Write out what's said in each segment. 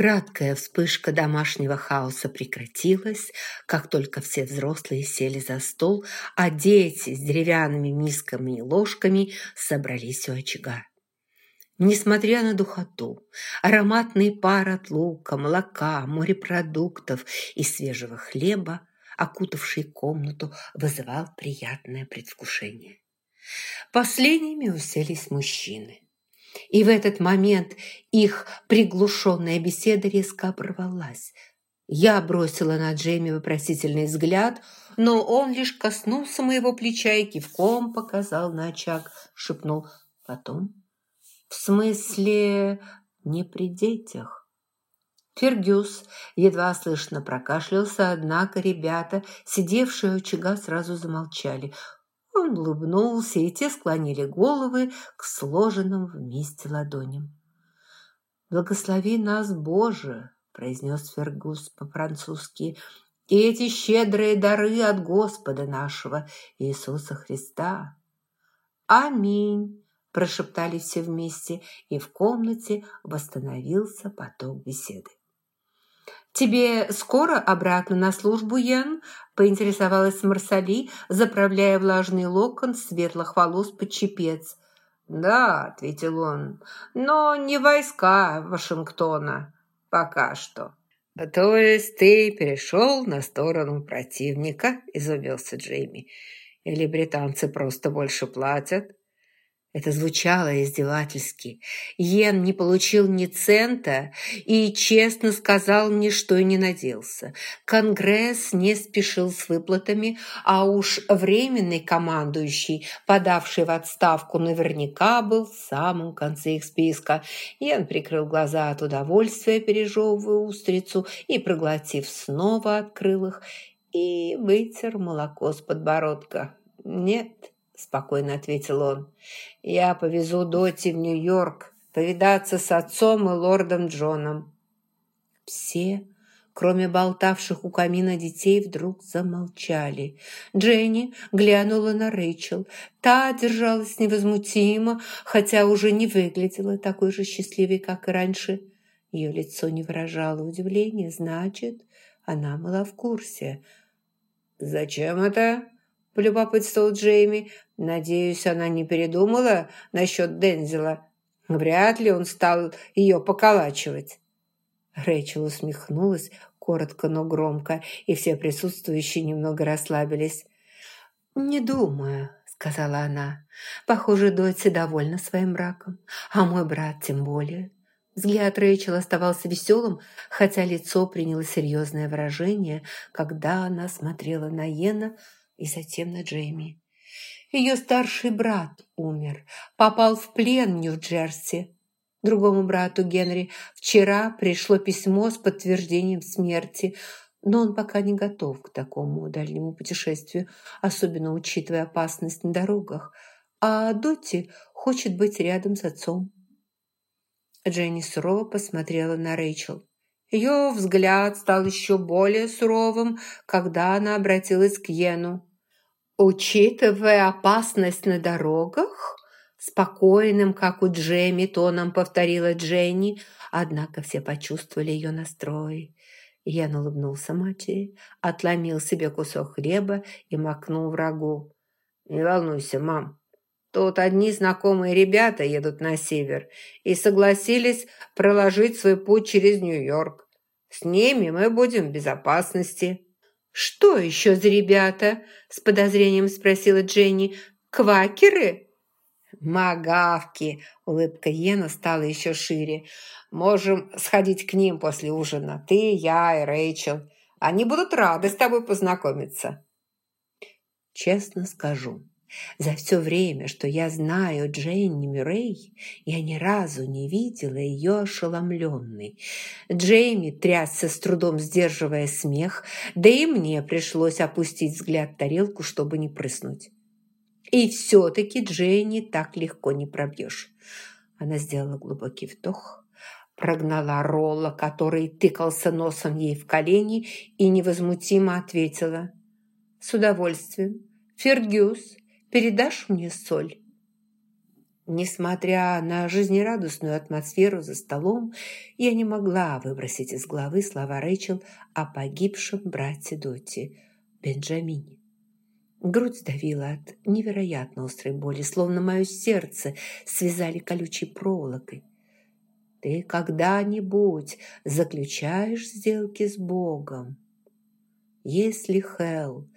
Краткая вспышка домашнего хаоса прекратилась, как только все взрослые сели за стол, а дети с деревянными мисками и ложками собрались у очага. Несмотря на духоту, ароматный пар от лука, молока, морепродуктов и свежего хлеба, окутавший комнату, вызывал приятное предвкушение. Последними уселись мужчины. И в этот момент их приглушенная беседа резко оборвалась. Я бросила на Джейми вопросительный взгляд, но он лишь коснулся моего плеча и кивком показал на очаг, шепнул потом. «В смысле, не при детях?» Фергюс едва слышно прокашлялся, однако ребята, сидевшие у очага, сразу замолчали – он улыбнулся, и те склонили головы к сложенным вместе ладоням. «Благослови нас, Боже!» – произнес Фергус по-французски. «И эти щедрые дары от Господа нашего Иисуса Христа!» «Аминь!» – прошептали все вместе, и в комнате восстановился поток беседы. «Тебе скоро обратно на службу, Ян?» – поинтересовалась Марсали, заправляя влажный локон светлых волос под чепец. «Да», – ответил он, – «но не войска Вашингтона. Пока что». «То есть ты перешел на сторону противника?» – изумился Джейми. «Или британцы просто больше платят?» Это звучало издевательски. Йен не получил ни цента и честно сказал мне, что и не надеялся. Конгресс не спешил с выплатами, а уж временный командующий, подавший в отставку, наверняка был в самом конце их списка. Йен прикрыл глаза от удовольствия, пережевывая устрицу, и, проглотив, снова открыл их и вытер молоко с подбородка. «Нет» спокойно ответил он. «Я повезу Доти в Нью-Йорк повидаться с отцом и лордом Джоном». Все, кроме болтавших у камина детей, вдруг замолчали. Дженни глянула на Рэйчел. Та держалась невозмутимо, хотя уже не выглядела такой же счастливой, как и раньше. Ее лицо не выражало удивления, значит, она была в курсе. «Зачем это?» – полюбопытствовал Джейми. «Надеюсь, она не передумала насчет Дензела. Вряд ли он стал ее поколачивать». Рэйчел усмехнулась, коротко, но громко, и все присутствующие немного расслабились. «Не думаю», – сказала она. «Похоже, Дотти довольна своим браком, а мой брат тем более». Взгляд Рэйчел оставался веселым, хотя лицо приняло серьезное выражение, когда она смотрела на Йена – и затем на Джейми. Ее старший брат умер, попал в плен Нью-Джерси. Другому брату Генри вчера пришло письмо с подтверждением смерти, но он пока не готов к такому дальнему путешествию, особенно учитывая опасность на дорогах. А Дотти хочет быть рядом с отцом. Дженни сурово посмотрела на Рэйчел. Ее взгляд стал еще более суровым, когда она обратилась к Йену. Учитывая опасность на дорогах, спокойным, как у Джейми, тоном повторила Дженни, однако все почувствовали ее настрой. Ян улыбнулся матери, отломил себе кусок хлеба и макнул врагу. «Не волнуйся, мам, Тут одни знакомые ребята едут на север и согласились проложить свой путь через Нью-Йорк. С ними мы будем в безопасности». «Что еще за ребята?» – с подозрением спросила Дженни. «Квакеры?» «Магавки!» – улыбка Йена стала еще шире. «Можем сходить к ним после ужина. Ты, я и Рэйчел. Они будут рады с тобой познакомиться». Честно скажу, за все время, что я знаю Дженни Мюррей, я ни разу не видела ее ошеломленной. Джейми трясся с трудом, сдерживая смех, да и мне пришлось опустить взгляд в тарелку, чтобы не прыснуть. И все-таки Дженни так легко не пробьешь. Она сделала глубокий вдох, прогнала Ролла, который тыкался носом ей в колени, и невозмутимо ответила. «С удовольствием. Фергюс, Передашь мне соль?» Несмотря на жизнерадостную атмосферу за столом, я не могла выбросить из головы слова Рэйчел о погибшем брате Доти, Бенджамине. Грудь сдавила от невероятно острой боли, словно мое сердце связали колючей проволокой. Ты когда-нибудь заключаешь сделки с Богом? Если Хелл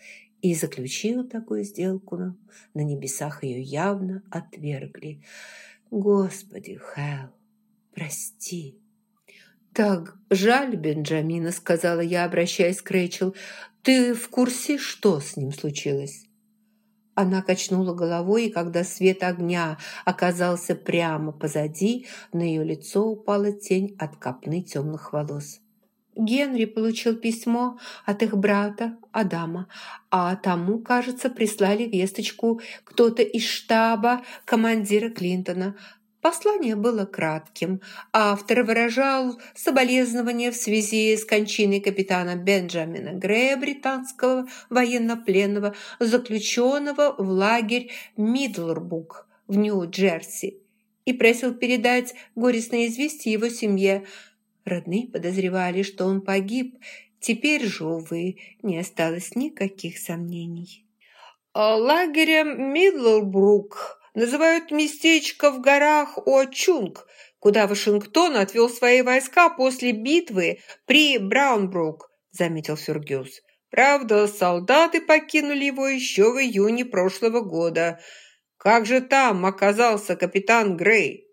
и заключил такую сделку, на небесах ее явно отвергли. Господи, Хелл, прости. «Так жаль Бенджамина», — сказала я, обращаясь к Рэйчел. «Ты в курсе, что с ним случилось?» Она качнула головой, и когда свет огня оказался прямо позади, на ее лицо упала тень от копны темных волос. Генри получил письмо от их брата Адама, а тому, кажется, прислали весточку кто-то из штаба командира Клинтона. Послание было кратким. Автор выражал соболезнования в связи с кончиной капитана Бенджамина Грея, британского военнопленного, заключенного в лагерь Мидлбук в Нью-Джерси, и просил передать горестное известие его семье – Родные подозревали, что он погиб. Теперь же, увы, не осталось никаких сомнений. А лагерем Мидлбрук называют местечко в горах Очунг, куда Вашингтон отвел свои войска после битвы при Браунбрук, заметил Фергюс. Правда, солдаты покинули его еще в июне прошлого года. Как же там оказался капитан Грей?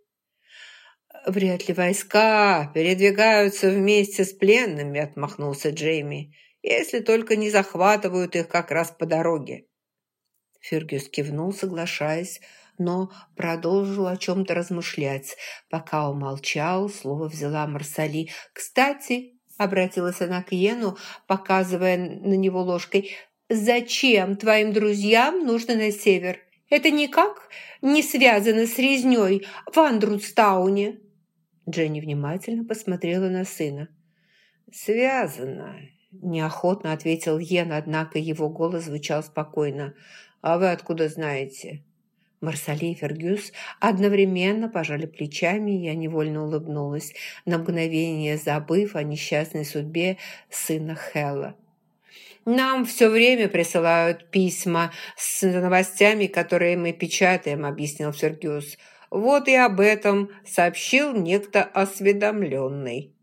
«Вряд ли войска передвигаются вместе с пленными», – отмахнулся Джейми, «если только не захватывают их как раз по дороге». Фергюс кивнул, соглашаясь, но продолжил о чем-то размышлять. Пока он молчал, слово взяла Марсали. «Кстати», – обратилась она к Йену, показывая на него ложкой, «зачем твоим друзьям нужно на север? Это никак не связано с резней в Андрудстауне?» Дженни внимательно посмотрела на сына. «Связано», – неохотно ответил Йен, однако его голос звучал спокойно. «А вы откуда знаете?» Марсали и Фергюс одновременно пожали плечами, и я невольно улыбнулась, на мгновение забыв о несчастной судьбе сына Хелла. «Нам все время присылают письма с новостями, которые мы печатаем», – объяснил Фергюс. Вот и об этом сообщил некто осведомленный.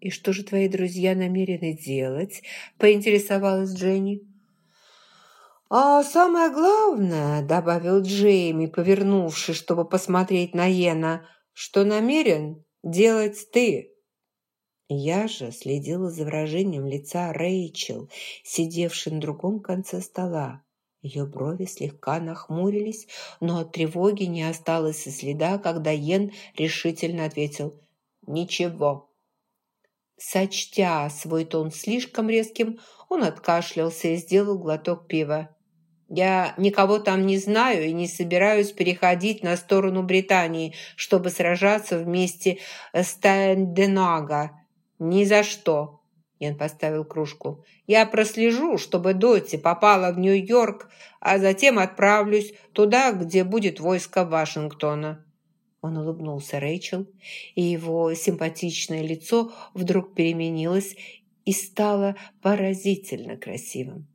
«И что же твои друзья намерены делать?» – поинтересовалась Дженни. «А самое главное», – добавил Джейми, повернувшись, чтобы посмотреть на Йена, – «что намерен делать ты». Я же следила за выражением лица Рэйчел, сидевшей на другом конце стола. Ее брови слегка нахмурились, но от тревоги не осталось и следа, когда Йен решительно ответил «Ничего». Сочтя свой тон слишком резким, он откашлялся и сделал глоток пива. «Я никого там не знаю и не собираюсь переходить на сторону Британии, чтобы сражаться вместе с Тайнденага. Ни за что!» Ян поставил кружку. «Я прослежу, чтобы Дотти попала в Нью-Йорк, а затем отправлюсь туда, где будет войско Вашингтона». Он улыбнулся Рэйчел, и его симпатичное лицо вдруг переменилось и стало поразительно красивым.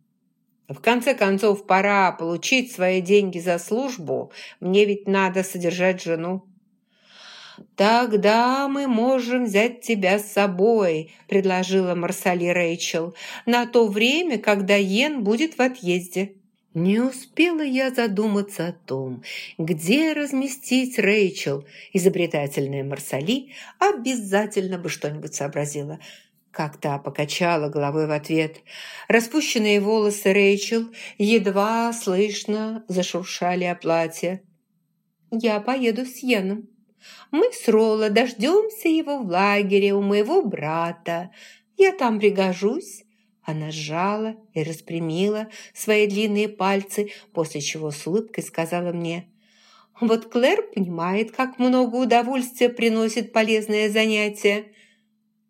«В конце концов, пора получить свои деньги за службу. Мне ведь надо содержать жену». «Тогда мы можем взять тебя с собой», – предложила Марсали Рэйчел, «на то время, когда Йен будет в отъезде». Не успела я задуматься о том, где разместить Рэйчел. Изобретательная Марсали обязательно бы что-нибудь сообразила. Как то покачала головой в ответ. Распущенные волосы Рэйчел едва слышно зашуршали о платье. «Я поеду с Йеном», мы с Ролло дождемся его в лагере у моего брата. Я там пригожусь». Она сжала и распрямила свои длинные пальцы, после чего с улыбкой сказала мне, «Вот Клэр понимает, как много удовольствия приносит полезное занятие».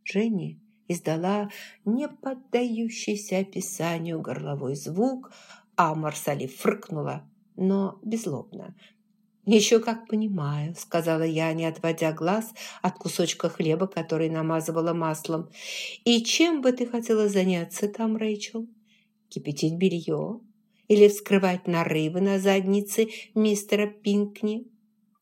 Женни издала не поддающийся описанию горловой звук, а Марсали фркнула, но безлобно, «Еще как понимаю», – сказала я, не отводя глаз от кусочка хлеба, который намазывала маслом. «И чем бы ты хотела заняться там, Рэйчел? Кипятить белье? Или вскрывать нарывы на заднице мистера Пинкни?»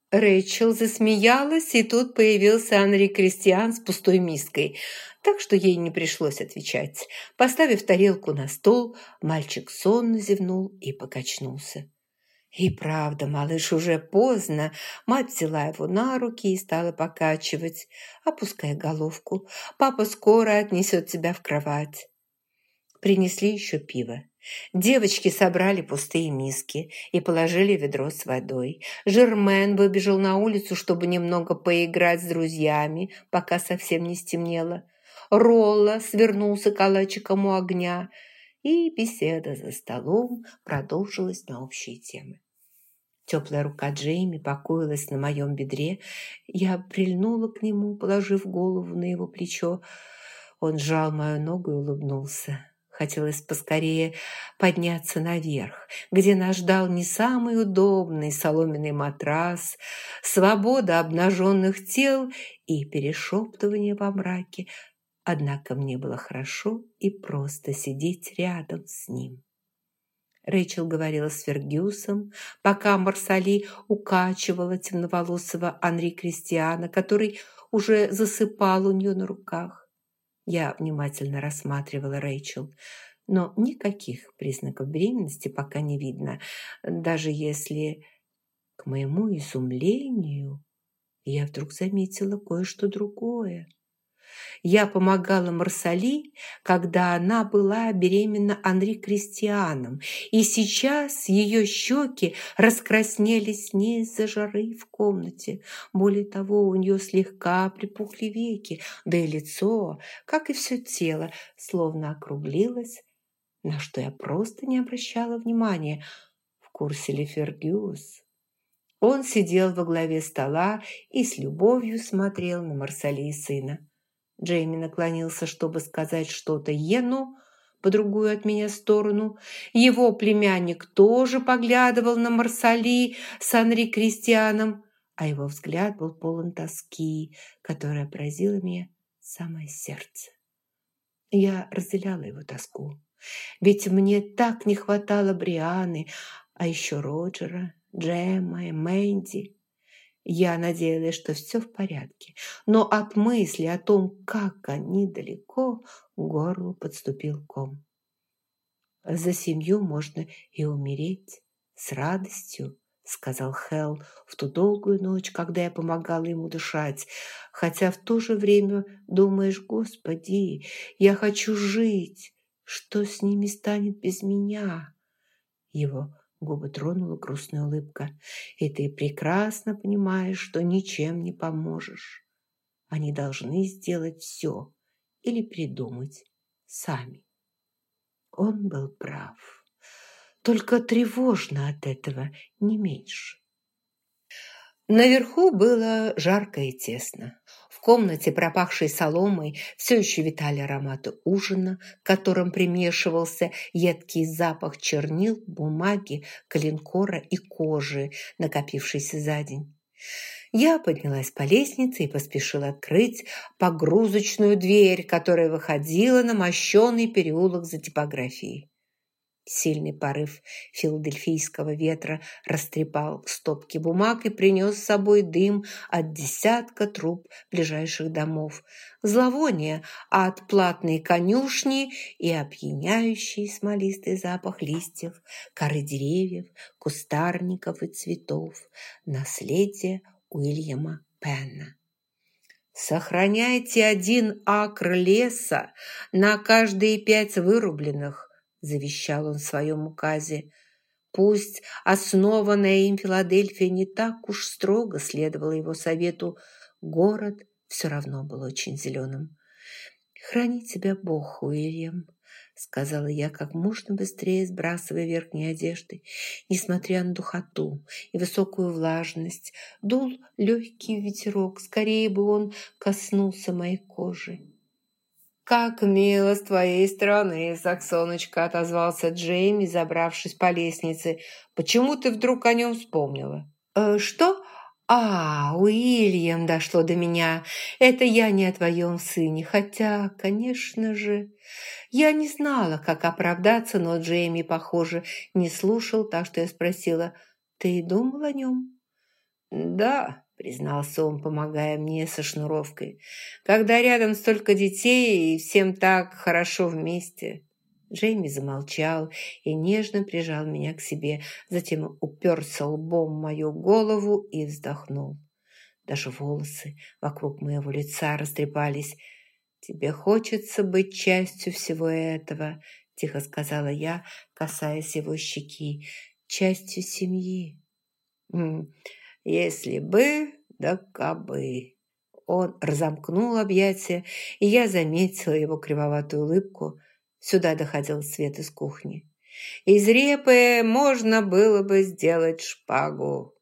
Рэйчел засмеялась, и тут появился Анри Кристиан с пустой миской, так что ей не пришлось отвечать. Поставив тарелку на стол, мальчик сонно зевнул и покачнулся. И правда, малыш, уже поздно. Мать взяла его на руки и стала покачивать, опуская головку. Папа скоро отнесет тебя в кровать. Принесли еще пиво. Девочки собрали пустые миски и положили ведро с водой. Жермен выбежал на улицу, чтобы немного поиграть с друзьями, пока совсем не стемнело. Ролла свернулся калачиком у огня, и беседа за столом продолжилась на общие темы. Теплая рука Джейми покоилась на моем бедре. Я прильнула к нему, положив голову на его плечо. Он сжал мою ногу и улыбнулся. Хотелось поскорее подняться наверх, где нас ждал не самый удобный соломенный матрас, свобода обнаженных тел и перешептывание во мраке. Однако мне было хорошо и просто сидеть рядом с ним. Рэйчел говорила с Фергюсом, пока Марсали укачивала темноволосого Анри Кристиана, который уже засыпал у нее на руках. Я внимательно рассматривала Рэйчел, но никаких признаков беременности пока не видно, даже если, к моему изумлению, я вдруг заметила кое-что другое. Я помогала Марсали, когда она была беременна Анри Кристианом, и сейчас ее щеки раскраснелись не из-за жары в комнате. Более того, у нее слегка припухли веки, да и лицо, как и все тело, словно округлилось, на что я просто не обращала внимания. В курсе ли Фергюс? Он сидел во главе стола и с любовью смотрел на Марсали и сына. Джейми наклонился, чтобы сказать что-то Йену, по другую от меня сторону. Его племянник тоже поглядывал на Марсали с Анри Кристианом, а его взгляд был полон тоски, которая поразила меня самое сердце. Я разделяла его тоску, ведь мне так не хватало Брианы, а еще Роджера, Джема и Мэнди. Я надеялась, что все в порядке, но от мысли о том, как они далеко, к горлу подступил ком. «За семью можно и умереть с радостью», сказал Хелл в ту долгую ночь, когда я помогала ему дышать, хотя в то же время думаешь, «Господи, я хочу жить, что с ними станет без меня?» Его Губы тронула грустная улыбка. «И ты прекрасно понимаешь, что ничем не поможешь. Они должны сделать все или придумать сами». Он был прав. Только тревожно от этого не меньше. Наверху было жарко и тесно комнате, пропахшей соломой, все еще витали ароматы ужина, к которым примешивался едкий запах чернил, бумаги, калинкора и кожи, накопившейся за день. Я поднялась по лестнице и поспешила открыть погрузочную дверь, которая выходила на мощенный переулок за типографией. Сильный порыв филадельфийского ветра растрепал стопки бумаг и принес с собой дым от десятка труб ближайших домов, зловоние от платной конюшни и опьяняющий смолистый запах листьев, коры деревьев, кустарников и цветов, наследие Уильяма Пенна. «Сохраняйте один акр леса на каждые пять вырубленных», завещал он в своем указе. Пусть основанная им Филадельфия не так уж строго следовала его совету, город все равно был очень зеленым. «Храни тебя Бог, Уильям», — сказала я как можно быстрее, сбрасывая верхние одежды. Несмотря на духоту и высокую влажность, дул легкий ветерок, скорее бы он коснулся моей кожи. «Как мило с твоей стороны, Саксоночка!» – отозвался Джейми, забравшись по лестнице. «Почему ты вдруг о нем вспомнила?» «Э, «Что? А, Уильям, дошло до меня. Это я не о твоем сыне, хотя, конечно же...» Я не знала, как оправдаться, но Джейми, похоже, не слушал, так что я спросила, «Ты думал о нем?» «Да», – признался он, помогая мне со шнуровкой. «Когда рядом столько детей и всем так хорошо вместе». Джейми замолчал и нежно прижал меня к себе, затем уперся лбом в мою голову и вздохнул. Даже волосы вокруг моего лица растрепались. «Тебе хочется быть частью всего этого», – тихо сказала я, касаясь его щеки, – «частью семьи». «Если бы, да кабы». Он разомкнул объятия, и я заметила его кривоватую улыбку – Сюда доходил свет из кухни. Из репы можно было бы сделать шпагу.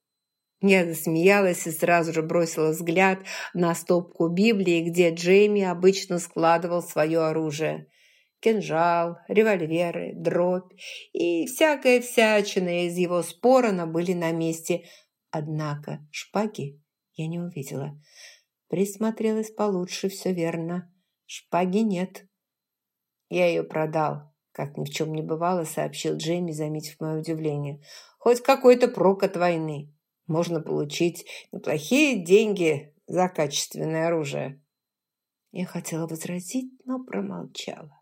Я засмеялась и сразу же бросила взгляд на стопку Библии, где Джейми обычно складывал свое оружие. Кинжал, револьверы, дробь и всякая всячина из его спорона были на месте. Однако шпаги я не увидела. Присмотрелась получше, все верно. Шпаги нет. «Я ее продал», – как ни в чем не бывало, сообщил Джейми, заметив мое удивление. «Хоть какой-то прок от войны. Можно получить неплохие деньги за качественное оружие». Я хотела возразить, но промолчала.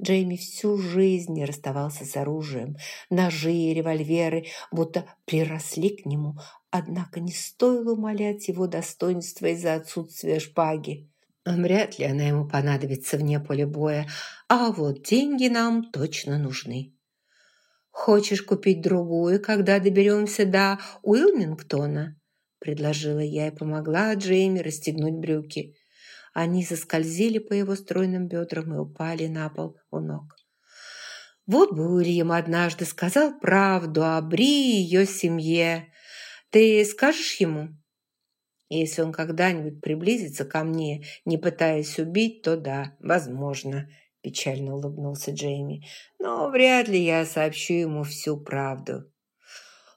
Джейми всю жизнь не расставался с оружием. Ножи и револьверы будто приросли к нему, однако не стоило умолять его достоинства из-за отсутствия шпаги. Вряд ли она ему понадобится вне поля боя, а вот деньги нам точно нужны. «Хочешь купить другую, когда доберемся до Уилмингтона?» предложила я и помогла Джейми расстегнуть брюки. Они заскользили по его стройным бедрам и упали на пол у ног. Вот бы Уильям однажды сказал правду о Бри и ее семье. Ты скажешь ему? Если он когда-нибудь приблизится ко мне, не пытаясь убить, то да, возможно, печально улыбнулся Джейми. Но вряд ли я сообщу ему всю правду.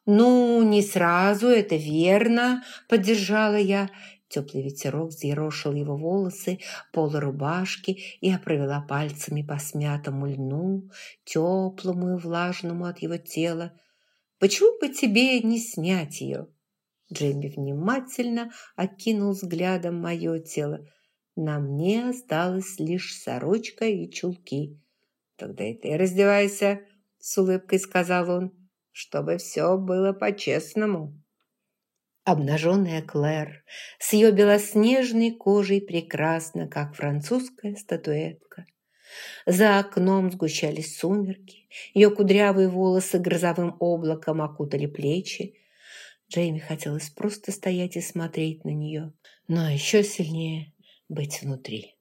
«Ну, не сразу, это верно», – поддержала я. Теплый ветерок взъерошил его волосы, полы рубашки, и я провела пальцами по смятому льну, теплому и влажному от его тела. «Почему бы тебе не снять ее?» Джейми внимательно окинул взглядом мое тело. На мне осталась лишь сорочка и чулки. «Тогда и ты раздевайся», — с улыбкой сказал он, «чтобы все было по-честному». Обнаженная Клэр с ее белоснежной кожей прекрасна, как французская статуэтка. За окном сгущались сумерки, ее кудрявые волосы грозовым облаком окутали плечи, Джейми хотелось просто стоять и смотреть на нее, но еще сильнее быть внутри.